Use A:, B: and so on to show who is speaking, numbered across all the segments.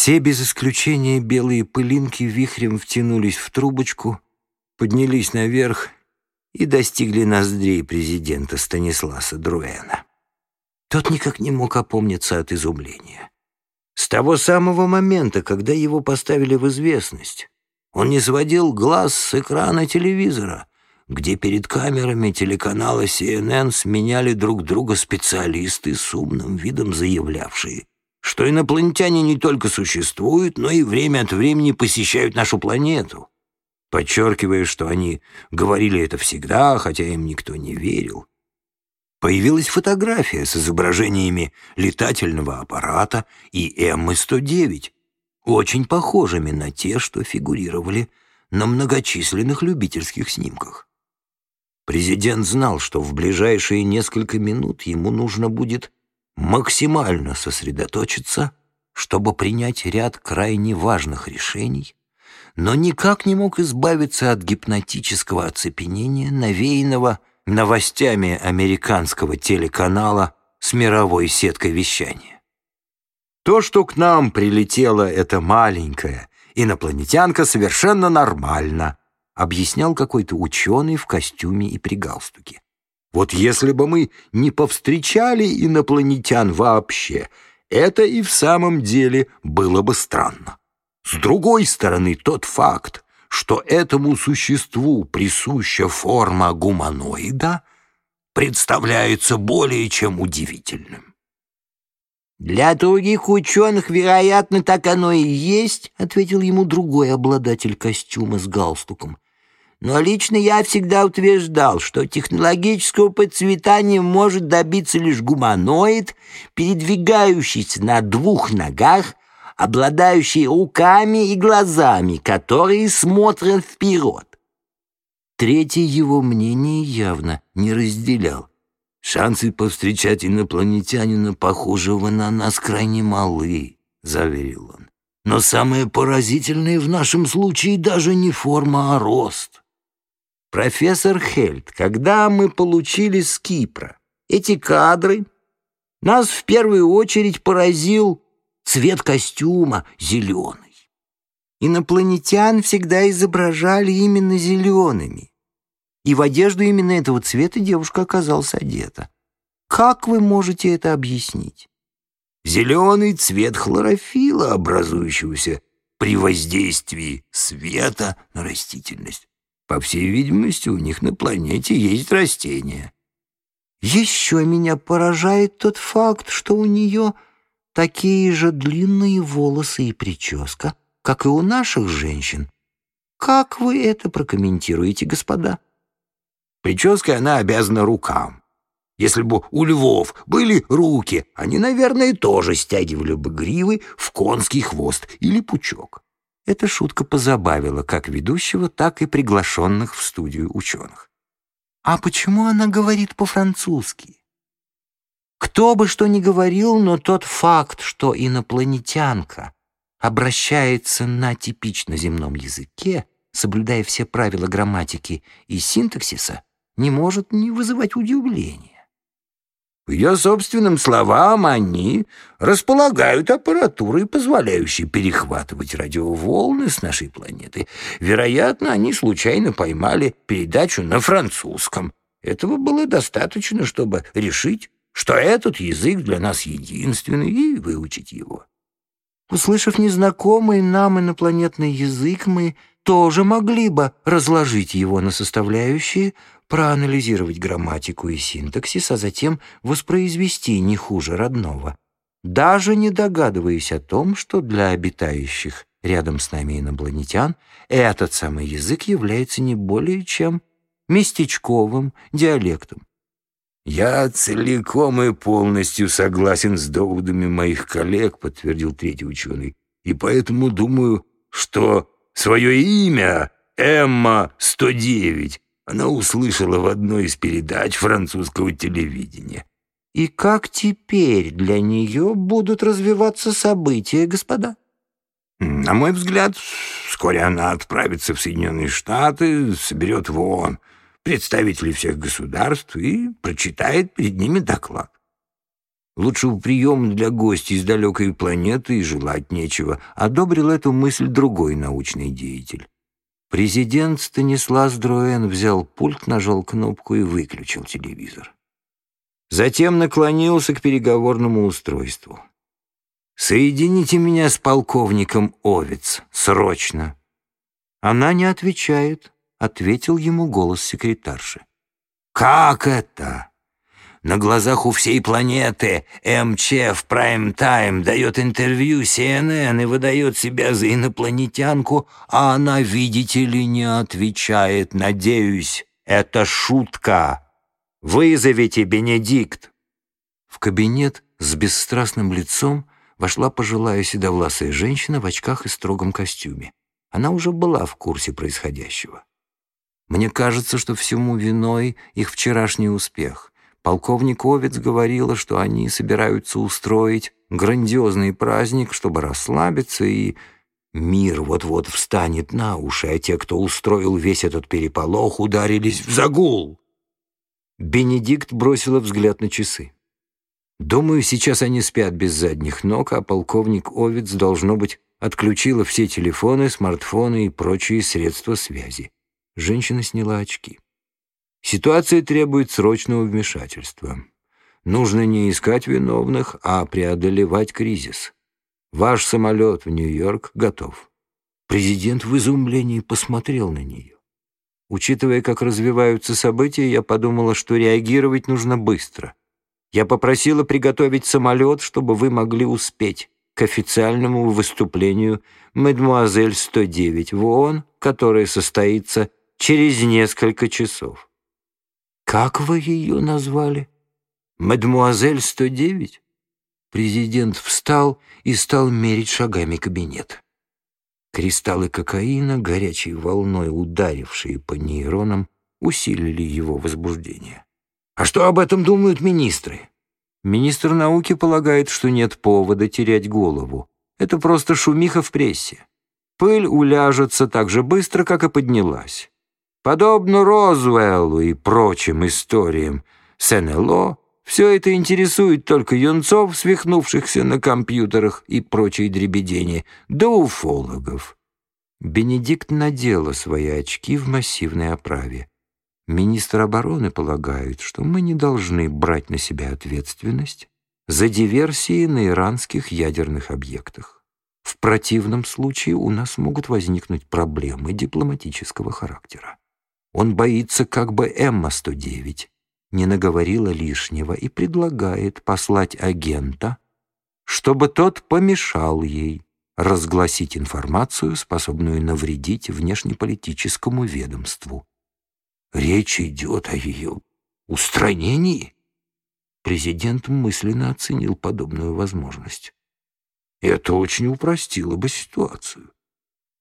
A: Все без исключения белые пылинки вихрем втянулись в трубочку, поднялись наверх и достигли ноздрей президента Станисласа Друэна. Тот никак не мог опомниться от изумления. С того самого момента, когда его поставили в известность, он не сводил глаз с экрана телевизора, где перед камерами телеканала CNN сменяли друг друга специалисты с умным видом заявлявшие, что инопланетяне не только существуют, но и время от времени посещают нашу планету, подчеркивая, что они говорили это всегда, хотя им никто не верил. Появилась фотография с изображениями летательного аппарата и М-109, очень похожими на те, что фигурировали на многочисленных любительских снимках. Президент знал, что в ближайшие несколько минут ему нужно будет максимально сосредоточиться, чтобы принять ряд крайне важных решений, но никак не мог избавиться от гипнотического оцепенения, навеянного новостями американского телеканала с мировой сеткой вещания. То, что к нам прилетела эта маленькая инопланетянка, совершенно нормально, объяснял какой-то ученый в костюме и при галстуке. Вот если бы мы не повстречали инопланетян вообще, это и в самом деле было бы странно. С другой стороны, тот факт, что этому существу присуща форма гуманоида, представляется более чем удивительным.
B: «Для других ученых, вероятно, так оно и есть», — ответил ему другой обладатель костюма с галстуком. «Но лично я всегда утверждал, что технологического процветания может добиться лишь гуманоид, передвигающийся на двух ногах обладающий руками и глазами, которые смотрят вперед.
A: Третий его мнение явно не разделял. «Шансы повстречать инопланетянина, похожего на нас, крайне малы», — заверил он. «Но самое поразительное в нашем случае даже не форма, а рост». «Профессор Хельт, когда мы получили с Кипра эти кадры, нас в первую очередь поразил цвет костюма зеленый. Инопланетян всегда изображали именно зелеными. И в одежду именно этого цвета девушка оказалась одета. Как вы можете это объяснить? Зеленый цвет хлорофила, образующегося при воздействии света на растительность. По всей видимости, у них на планете есть растения. Еще меня поражает тот факт, что у нее такие же длинные волосы и прическа, как и у наших женщин. Как вы это прокомментируете, господа? Прической она обязана рукам. Если бы у львов были руки, они, наверное, тоже стягивали бы гривы в конский хвост или пучок. Эта шутка позабавила как ведущего, так и приглашенных в студию ученых. А почему она говорит по-французски? Кто бы что ни говорил, но тот факт, что инопланетянка обращается на типично земном языке, соблюдая все правила грамматики и синтаксиса, не может не вызывать удивления. Ее собственным словам, они располагают аппаратурой, позволяющей перехватывать радиоволны с нашей планеты. Вероятно, они случайно поймали передачу на французском. Этого было достаточно, чтобы решить, что этот язык для нас единственный, и выучить его. Услышав незнакомый нам инопланетный язык, мы тоже могли бы разложить его на составляющие, проанализировать грамматику и синтаксис, а затем воспроизвести не хуже родного, даже не догадываясь о том, что для обитающих рядом с нами инопланетян этот самый язык является не более чем местечковым диалектом. «Я целиком и полностью согласен с доводами моих коллег», — подтвердил третий ученый. «И поэтому думаю, что свое имя Эмма-109 она услышала в одной из передач французского телевидения». «И как теперь для нее будут развиваться события, господа?» «На мой взгляд, вскоре она отправится в Соединенные Штаты, соберет вон представителей всех государств и прочитает перед ними доклад. Лучшего приема для гостей из далекой планеты и желать нечего, одобрил эту мысль другой научный деятель. Президент Станислав Дроен взял пульт, нажал кнопку и выключил телевизор. Затем наклонился к переговорному устройству. «Соедините меня с полковником Овец. Срочно!» Она не отвечает, — ответил ему голос секретарши. «Как это?» На глазах у всей планеты МЧ в прайм-тайм дает интервью CNN и выдает себя за инопланетянку, а она, видите ли, не отвечает. Надеюсь, это шутка. Вызовите Бенедикт. В кабинет с бесстрастным лицом вошла пожилая седовласая женщина в очках и строгом костюме. Она уже была в курсе происходящего. Мне кажется, что всему виной их вчерашний успех. Полковник Овец говорила, что они собираются устроить грандиозный праздник, чтобы расслабиться, и мир вот-вот встанет на уши, а те, кто устроил весь этот переполох, ударились в загул. Бенедикт бросила взгляд на часы. Думаю, сейчас они спят без задних ног, а полковник Овец, должно быть, отключила все телефоны, смартфоны и прочие средства связи. Женщина сняла очки. Ситуация требует срочного вмешательства. Нужно не искать виновных, а преодолевать кризис. Ваш самолет в Нью-Йорк готов. Президент в изумлении посмотрел на нее. Учитывая, как развиваются события, я подумала, что реагировать нужно быстро. Я попросила приготовить самолет, чтобы вы могли успеть к официальному выступлению «Мадемуазель 109» в ООН, которое состоится через несколько часов. «Как вы ее назвали?» «Мадемуазель 109?» Президент встал и стал мерить шагами кабинет. Кристаллы кокаина, горячей волной ударившие по нейронам, усилили его возбуждение. «А что об этом думают министры?» Министр науки полагает, что нет повода терять голову. Это просто шумиха в прессе. Пыль уляжется так же быстро, как и поднялась. Подобно Розвеллу и прочим историям с НЛО, все это интересует только юнцов, свихнувшихся на компьютерах и прочие дребедения, да уфологов. Бенедикт надела свои очки в массивной оправе. Министр обороны полагает, что мы не должны брать на себя ответственность за диверсии на иранских ядерных объектах. В противном случае у нас могут возникнуть проблемы дипломатического характера. Он боится, как бы Эмма-109 не наговорила лишнего и предлагает послать агента, чтобы тот помешал ей разгласить информацию, способную навредить внешнеполитическому ведомству. Речь идет о ее устранении. Президент мысленно оценил подобную возможность. Это очень упростило бы ситуацию.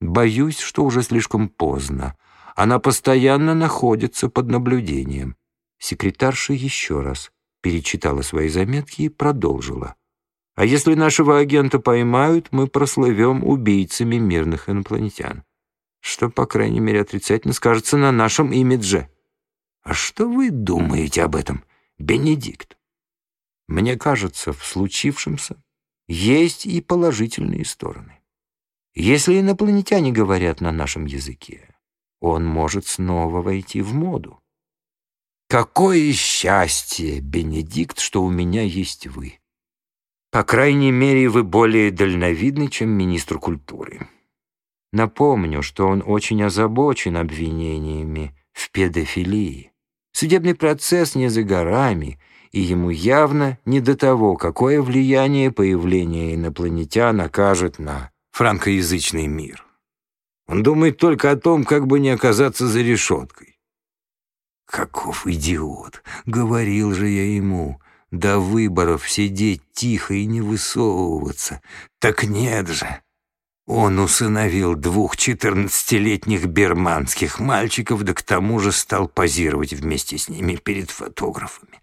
A: Боюсь, что уже слишком поздно. Она постоянно находится под наблюдением. Секретарша еще раз перечитала свои заметки и продолжила. А если нашего агента поймают, мы прослывем убийцами мирных инопланетян. Что, по крайней мере, отрицательно скажется на нашем имидже. А что вы думаете об этом, Бенедикт? Мне кажется, в случившемся есть и положительные стороны. Если инопланетяне говорят на нашем языке, он может снова войти в моду. Какое счастье, Бенедикт, что у меня есть вы. По крайней мере, вы более дальновидны, чем министр культуры. Напомню, что он очень озабочен обвинениями в педофилии. Судебный процесс не за горами, и ему явно не до того, какое влияние появление инопланетян окажет на франкоязычный мир. Он думает только о том, как бы не оказаться за решеткой. Каков идиот! Говорил же я ему, до выборов сидеть тихо и не высовываться. Так нет же! Он усыновил двух четырнадцатилетних берманских мальчиков, да к тому же стал позировать вместе с ними перед фотографами.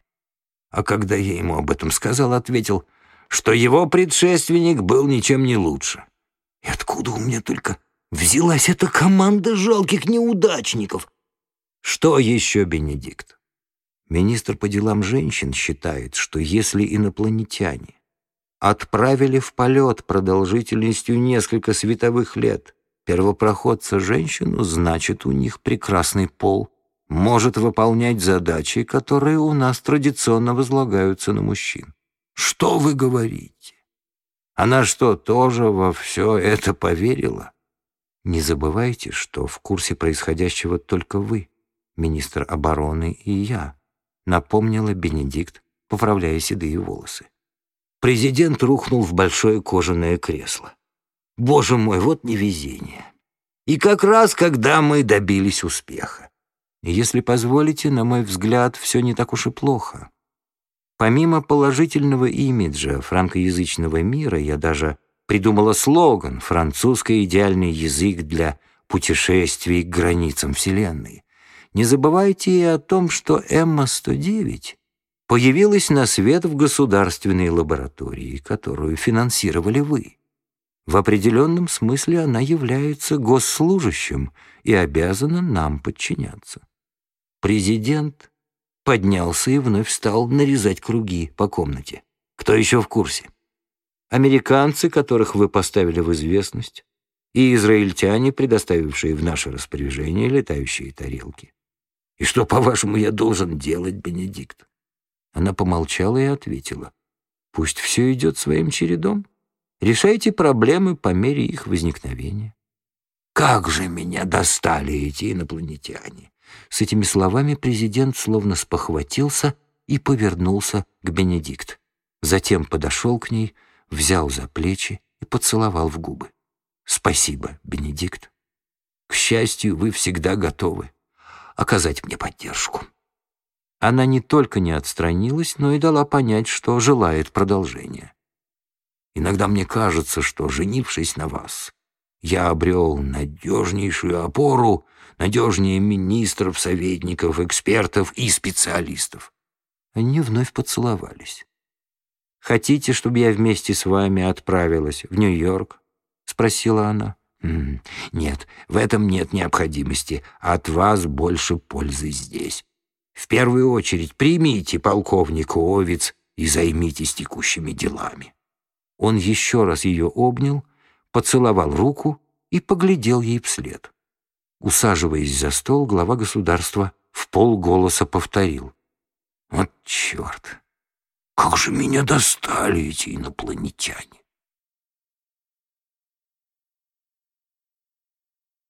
A: А когда я ему об этом сказал, ответил, что его предшественник был ничем не лучше. И откуда у меня только взялась эта команда жалких неудачников. Что еще, Бенедикт? Министр по делам женщин считает, что если инопланетяне отправили в полет продолжительностью несколько световых лет первопроходца женщину, значит, у них прекрасный пол может выполнять задачи, которые у нас традиционно возлагаются на мужчин. Что вы говорите? Она что, тоже во все это поверила? Не забывайте, что в курсе происходящего только вы, министр обороны и я, напомнила Бенедикт, поправляя седые волосы. Президент рухнул в большое кожаное кресло. Боже мой, вот невезение. И как раз, когда мы добились успеха. Если позволите, на мой взгляд, все не так уж и плохо. Помимо положительного имиджа франкоязычного мира, я даже придумала слоган «Французский идеальный язык для путешествий к границам Вселенной». Не забывайте и о том, что Эмма-109 появилась на свет в государственной лаборатории, которую финансировали вы. В определенном смысле она является госслужащим и обязана нам подчиняться. Президент поднялся и вновь стал нарезать круги по комнате. Кто еще в курсе? Американцы, которых вы поставили в известность, и израильтяне, предоставившие в наше распоряжение летающие тарелки. И что, по-вашему, я должен делать, Бенедикт? Она помолчала и ответила. Пусть все идет своим чередом. Решайте проблемы по мере их возникновения. Как же меня достали эти инопланетяне! С этими словами президент словно спохватился и повернулся к Бенедикт. Затем подошел к ней, взял за плечи и поцеловал в губы. «Спасибо, Бенедикт. К счастью, вы всегда готовы оказать мне поддержку». Она не только не отстранилась, но и дала понять, что желает продолжения. «Иногда мне кажется, что, женившись на вас, я обрел надежнейшую опору, надежнее министров, советников, экспертов и специалистов». Они вновь поцеловались. «Хотите, чтобы я вместе с вами отправилась в Нью-Йорк?» — спросила она. «Нет, в этом нет необходимости. От вас больше пользы здесь. В первую очередь примите полковника Овец и займитесь текущими делами». Он еще раз ее обнял, поцеловал руку и поглядел ей вслед. Усаживаясь за стол, глава государства в полголоса повторил. «Вот черт! Как же меня достали эти инопланетяне!»